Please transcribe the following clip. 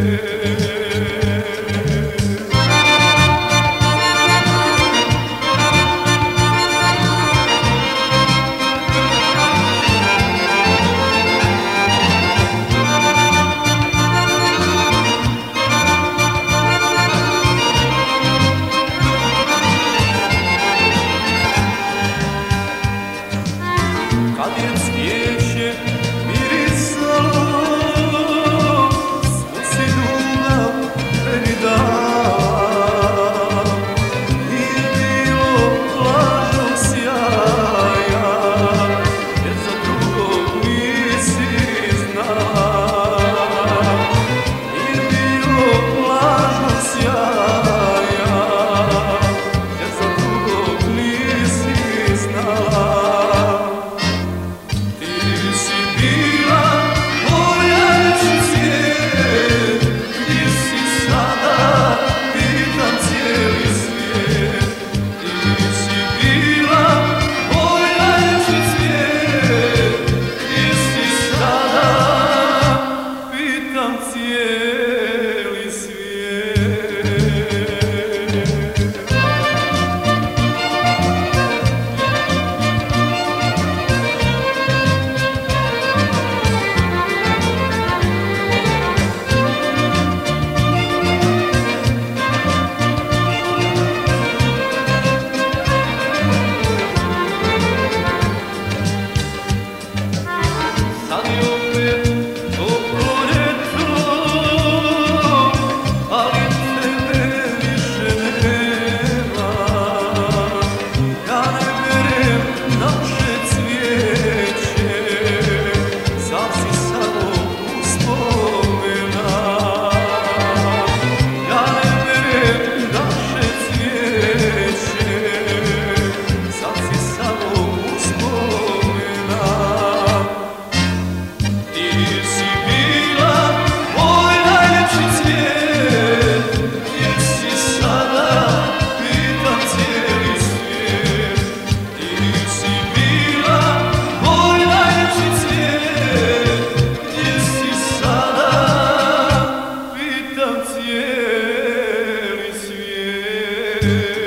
Altyazı M.K. Hey.